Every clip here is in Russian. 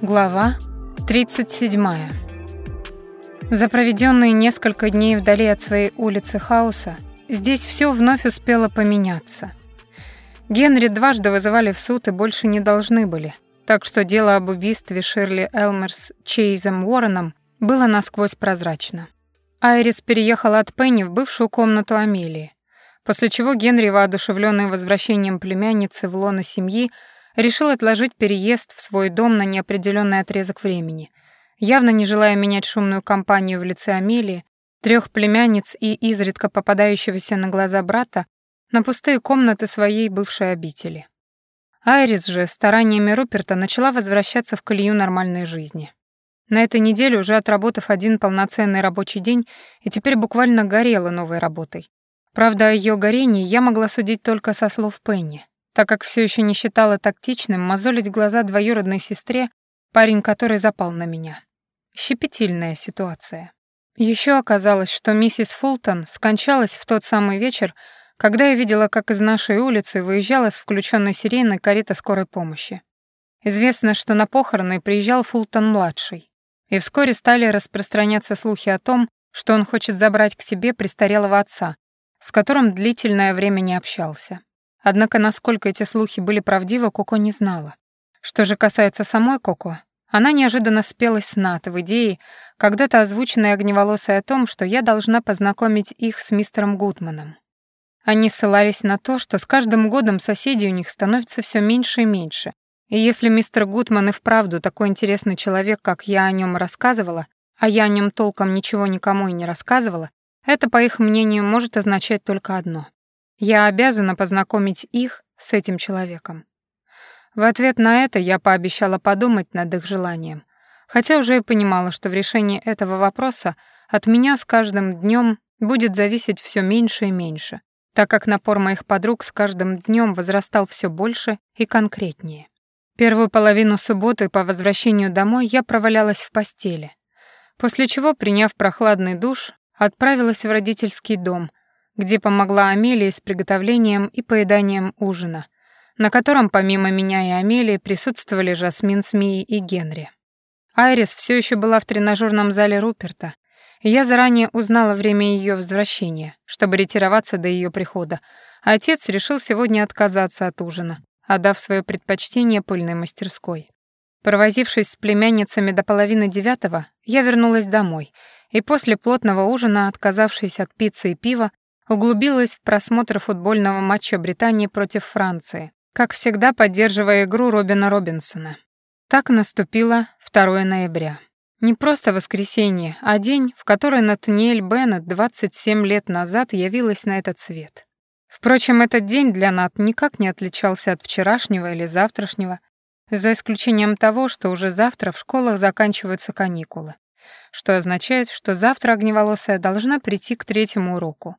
Глава 37. За проведенные несколько дней вдали от своей улицы хаоса, здесь все вновь успело поменяться. Генри дважды вызывали в суд и больше не должны были, так что дело об убийстве Ширли Элмерс Чейзом Уорреном было насквозь прозрачно. Айрис переехала от Пенни в бывшую комнату Амелии, после чего Генри, воодушевленный возвращением племянницы в лоно семьи, решил отложить переезд в свой дом на неопределенный отрезок времени, явно не желая менять шумную компанию в лице Амелии, трех племянниц и изредка попадающегося на глаза брата на пустые комнаты своей бывшей обители. Айрис же стараниями Руперта начала возвращаться в колею нормальной жизни. На этой неделе, уже отработав один полноценный рабочий день, и теперь буквально горела новой работой. Правда, о её горении я могла судить только со слов Пенни так как все еще не считала тактичным мозолить глаза двоюродной сестре, парень которой запал на меня. Щепетильная ситуация. Еще оказалось, что миссис Фултон скончалась в тот самый вечер, когда я видела, как из нашей улицы выезжала с включенной сиреной карета скорой помощи. Известно, что на похороны приезжал Фултон-младший, и вскоре стали распространяться слухи о том, что он хочет забрать к себе престарелого отца, с которым длительное время не общался. Однако, насколько эти слухи были правдивы, Коко не знала. Что же касается самой Коко, она неожиданно спелась с Нат в идее, когда-то озвученной огневолосой о том, что я должна познакомить их с мистером Гудманом. Они ссылались на то, что с каждым годом соседей у них становится все меньше и меньше. И если мистер Гудман и вправду такой интересный человек, как я о нем рассказывала, а я о нем толком ничего никому и не рассказывала, это, по их мнению, может означать только одно. Я обязана познакомить их с этим человеком. В ответ на это я пообещала подумать над их желанием, хотя уже и понимала, что в решении этого вопроса от меня с каждым днем будет зависеть все меньше и меньше, так как напор моих подруг с каждым днем возрастал все больше и конкретнее. Первую половину субботы по возвращению домой я провалялась в постели, после чего, приняв прохладный душ, отправилась в родительский дом, где помогла Амелии с приготовлением и поеданием ужина, на котором помимо меня и Амелии присутствовали Жасмин с Мией и Генри. Айрис все еще была в тренажерном зале Руперта, и я заранее узнала время ее возвращения, чтобы ретироваться до ее прихода, а отец решил сегодня отказаться от ужина, отдав свое предпочтение пыльной мастерской. Провозившись с племянницами до половины девятого, я вернулась домой, и после плотного ужина, отказавшись от пиццы и пива, углубилась в просмотр футбольного матча Британии против Франции, как всегда поддерживая игру Робина Робинсона. Так наступило 2 ноября. Не просто воскресенье, а день, в который Натаниэль Беннет 27 лет назад явилась на этот свет. Впрочем, этот день для Нат никак не отличался от вчерашнего или завтрашнего, за исключением того, что уже завтра в школах заканчиваются каникулы, что означает, что завтра огневолосая должна прийти к третьему уроку,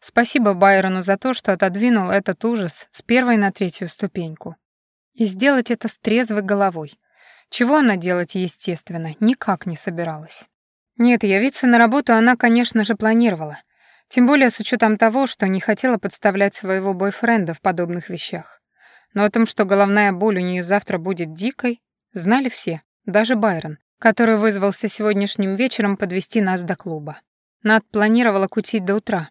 Спасибо Байрону за то, что отодвинул этот ужас с первой на третью ступеньку. И сделать это с трезвой головой. Чего она делать, естественно, никак не собиралась. Нет, явиться на работу она, конечно же, планировала. Тем более с учетом того, что не хотела подставлять своего бойфренда в подобных вещах. Но о том, что головная боль у нее завтра будет дикой, знали все, даже Байрон, который вызвался сегодняшним вечером подвести нас до клуба. Над планировала кутить до утра,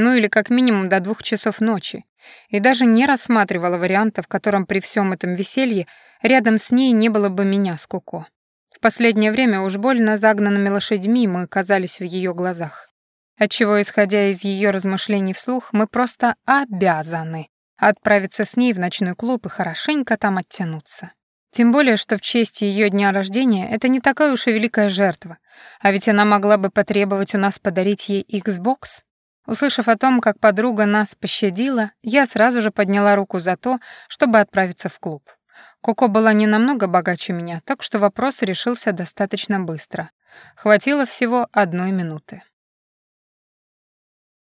ну или как минимум до двух часов ночи, и даже не рассматривала варианта, в котором при всем этом веселье рядом с ней не было бы меня с Коко. В последнее время уж больно загнанными лошадьми мы казались в ее глазах. Отчего, исходя из ее размышлений вслух, мы просто обязаны отправиться с ней в ночной клуб и хорошенько там оттянуться. Тем более, что в честь ее дня рождения это не такая уж и великая жертва, а ведь она могла бы потребовать у нас подарить ей Xbox, Услышав о том, как подруга нас пощадила, я сразу же подняла руку за то, чтобы отправиться в клуб. Коко была не намного богаче меня, так что вопрос решился достаточно быстро. Хватило всего одной минуты.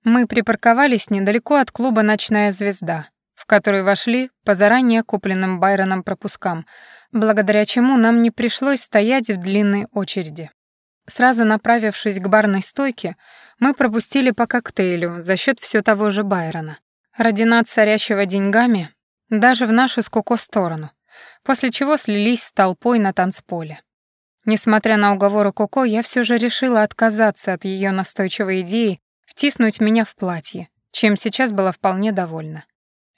Мы припарковались недалеко от клуба «Ночная звезда», в который вошли по заранее купленным Байроном пропускам, благодаря чему нам не пришлось стоять в длинной очереди. Сразу направившись к барной стойке, мы пропустили по коктейлю за счет все того же Байрона. Ради над царящего деньгами, даже в нашу скоко сторону. после чего слились с толпой на танцполе. Несмотря на уговоры Коко, я все же решила отказаться от ее настойчивой идеи втиснуть меня в платье, чем сейчас была вполне довольна.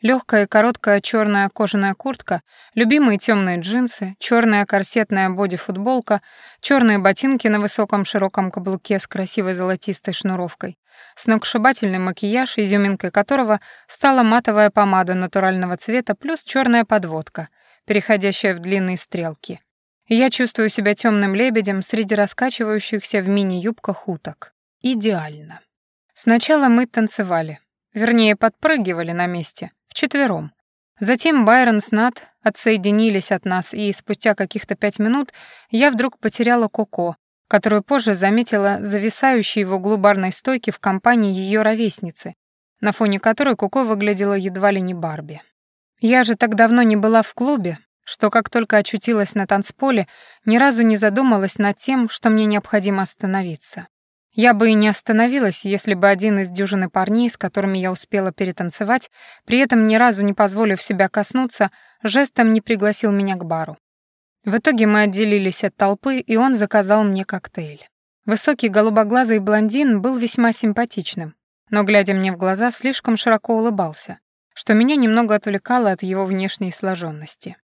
Легкая короткая черная кожаная куртка, любимые темные джинсы, черная корсетная боди-футболка, черные ботинки на высоком широком каблуке с красивой золотистой шнуровкой, сногсшибательный макияж, изюминкой которого стала матовая помада натурального цвета плюс черная подводка, переходящая в длинные стрелки. я чувствую себя темным лебедем среди раскачивающихся в мини-юбках уток. Идеально. Сначала мы танцевали, вернее, подпрыгивали на месте, вчетвером. Затем Байрон с Нат отсоединились от нас, и спустя каких-то пять минут я вдруг потеряла Коко, которую позже заметила зависающей в углу барной стойки в компании ее ровесницы, на фоне которой Коко выглядела едва ли не Барби. Я же так давно не была в клубе, что как только очутилась на танцполе, ни разу не задумалась над тем, что мне необходимо остановиться. Я бы и не остановилась, если бы один из дюжины парней, с которыми я успела перетанцевать, при этом ни разу не позволив себя коснуться, жестом не пригласил меня к бару. В итоге мы отделились от толпы, и он заказал мне коктейль. Высокий голубоглазый блондин был весьма симпатичным, но, глядя мне в глаза, слишком широко улыбался, что меня немного отвлекало от его внешней сложенности.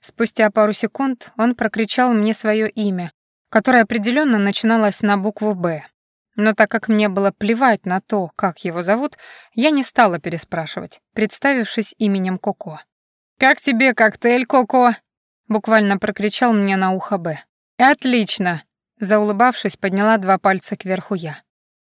Спустя пару секунд он прокричал мне свое имя, которое определенно начиналось на букву «Б», но так как мне было плевать на то, как его зовут, я не стала переспрашивать, представившись именем Коко. «Как тебе коктейль, Коко?» Буквально прокричал мне на ухо Б. «Отлично!» Заулыбавшись, подняла два пальца кверху я.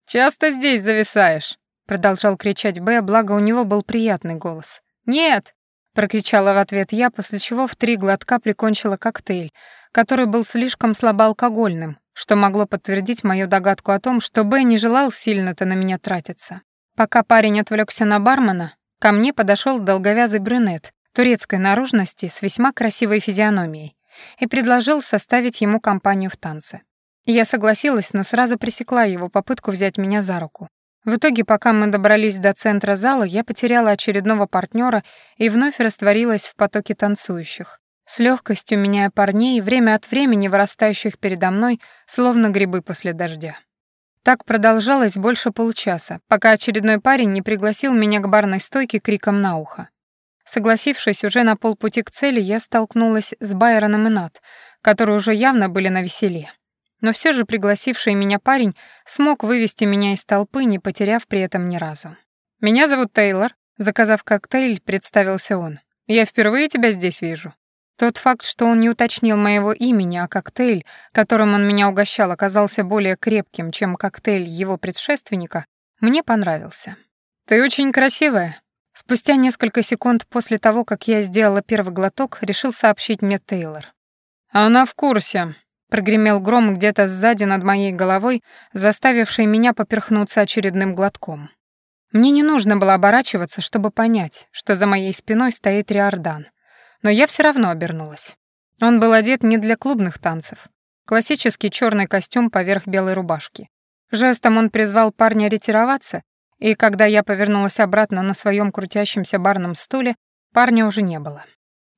«Часто здесь зависаешь?» Продолжал кричать Б, благо у него был приятный голос. «Нет!» Прокричала в ответ я, после чего в три глотка прикончила коктейль, который был слишком слабоалкогольным, что могло подтвердить мою догадку о том, что Б не желал сильно-то на меня тратиться. Пока парень отвлекся на бармена, ко мне подошел долговязый брюнет турецкой наружности с весьма красивой физиономией и предложил составить ему компанию в танце. Я согласилась, но сразу пресекла его попытку взять меня за руку. В итоге, пока мы добрались до центра зала, я потеряла очередного партнера и вновь растворилась в потоке танцующих с легкостью меняя парней, время от времени вырастающих передо мной, словно грибы после дождя. Так продолжалось больше получаса, пока очередной парень не пригласил меня к барной стойке криком на ухо. Согласившись уже на полпути к цели, я столкнулась с Байроном и Нат, которые уже явно были на веселе. Но все же пригласивший меня парень смог вывести меня из толпы, не потеряв при этом ни разу. «Меня зовут Тейлор», — заказав коктейль, представился он. «Я впервые тебя здесь вижу». Тот факт, что он не уточнил моего имени, а коктейль, которым он меня угощал, оказался более крепким, чем коктейль его предшественника, мне понравился. «Ты очень красивая». Спустя несколько секунд после того, как я сделала первый глоток, решил сообщить мне Тейлор. «Она в курсе», — прогремел гром где-то сзади над моей головой, заставивший меня поперхнуться очередным глотком. Мне не нужно было оборачиваться, чтобы понять, что за моей спиной стоит Риордан но я все равно обернулась. Он был одет не для клубных танцев. Классический черный костюм поверх белой рубашки. Жестом он призвал парня ретироваться, и когда я повернулась обратно на своем крутящемся барном стуле, парня уже не было.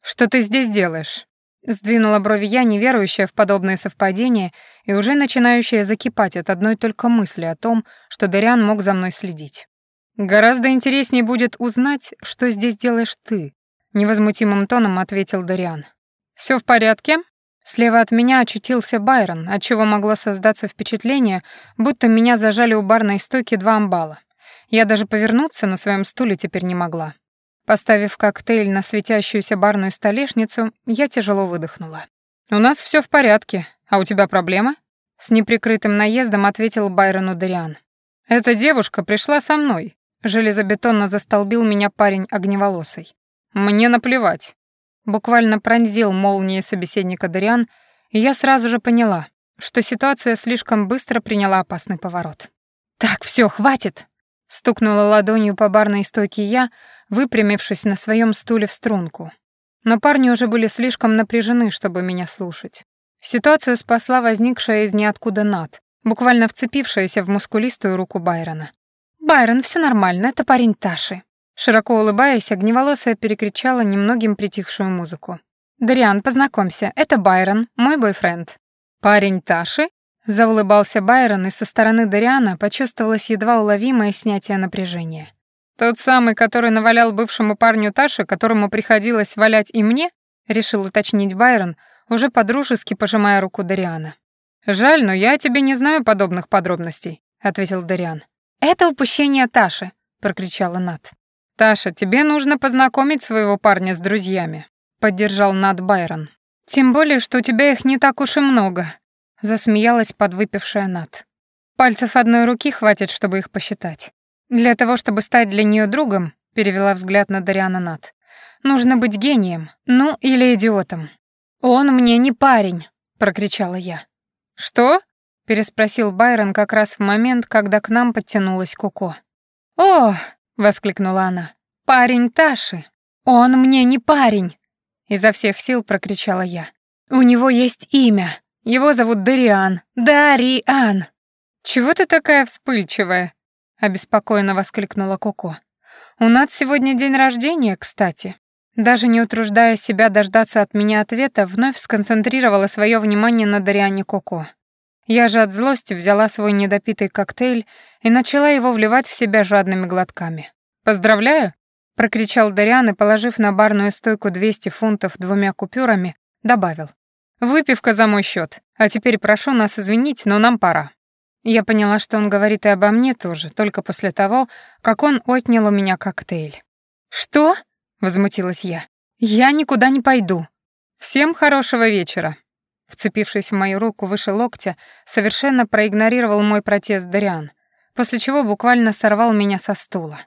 «Что ты здесь делаешь?» Сдвинула брови я, неверующая в подобные совпадения и уже начинающая закипать от одной только мысли о том, что Дариан мог за мной следить. «Гораздо интереснее будет узнать, что здесь делаешь ты», невозмутимым тоном ответил Дариан. Все в порядке?» Слева от меня очутился Байрон, отчего могло создаться впечатление, будто меня зажали у барной стойки два амбала. Я даже повернуться на своем стуле теперь не могла. Поставив коктейль на светящуюся барную столешницу, я тяжело выдохнула. «У нас все в порядке. А у тебя проблемы?» С неприкрытым наездом ответил Байрону Дариан. «Эта девушка пришла со мной», — железобетонно застолбил меня парень огневолосый. «Мне наплевать». Буквально пронзил молнией собеседника Дариан, и я сразу же поняла, что ситуация слишком быстро приняла опасный поворот. «Так, все, хватит!» Стукнула ладонью по барной стойке я, выпрямившись на своем стуле в струнку. Но парни уже были слишком напряжены, чтобы меня слушать. Ситуацию спасла возникшая из ниоткуда Над, буквально вцепившаяся в мускулистую руку Байрона. «Байрон, все нормально, это парень Таши. Широко улыбаясь, огневолосая перекричала немногим притихшую музыку. «Дариан, познакомься, это Байрон, мой бойфренд». «Парень Таши?» Заулыбался Байрон, и со стороны Дариана почувствовалось едва уловимое снятие напряжения. «Тот самый, который навалял бывшему парню Таши, которому приходилось валять и мне?» — решил уточнить Байрон, уже подружески пожимая руку Дариана. «Жаль, но я тебе не знаю подобных подробностей», — ответил Дариан. «Это упущение Таши», — прокричала Нат. «Таша, тебе нужно познакомить своего парня с друзьями», — поддержал Нат Байрон. «Тем более, что у тебя их не так уж и много», Засмеялась подвыпившая Нат. Пальцев одной руки хватит, чтобы их посчитать. Для того, чтобы стать для нее другом, перевела взгляд на Дариана Нат. Нужно быть гением, ну или идиотом. Он мне не парень, прокричала я. Что? переспросил Байрон как раз в момент, когда к нам подтянулась Коко. «О!» — воскликнула она. «Парень Таши! Он мне не парень!» Изо всех сил прокричала я. «У него есть имя. Его зовут Дариан. Дариан. Чего ты такая вспыльчивая? обеспокоенно воскликнула Коко. У нас сегодня день рождения, кстати. Даже не утруждая себя дождаться от меня ответа, вновь сконцентрировала свое внимание на Дариане Коко. Я же от злости взяла свой недопитый коктейль и начала его вливать в себя жадными глотками. «Поздравляю!» — прокричал Дариан и, положив на барную стойку 200 фунтов двумя купюрами, добавил. Выпивка за мой счет. А теперь прошу нас извинить, но нам пора. Я поняла, что он говорит и обо мне тоже, только после того, как он отнял у меня коктейль. «Что?» — возмутилась я. «Я никуда не пойду». «Всем хорошего вечера». Вцепившись в мою руку выше локтя, совершенно проигнорировал мой протест Дариан, после чего буквально сорвал меня со стула.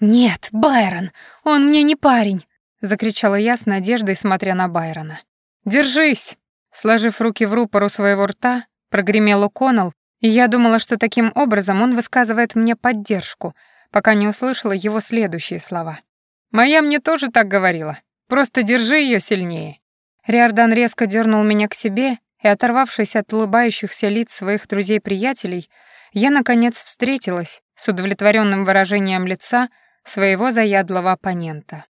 «Нет, Байрон, он мне не парень!» — закричала я с надеждой, смотря на Байрона. «Держись!» Сложив руки в рупору своего рта, прогремел О'Коннелл, и я думала, что таким образом он высказывает мне поддержку, пока не услышала его следующие слова. «Моя мне тоже так говорила. Просто держи ее сильнее». Риордан резко дернул меня к себе, и, оторвавшись от улыбающихся лиц своих друзей-приятелей, я, наконец, встретилась с удовлетворенным выражением лица своего заядлого оппонента.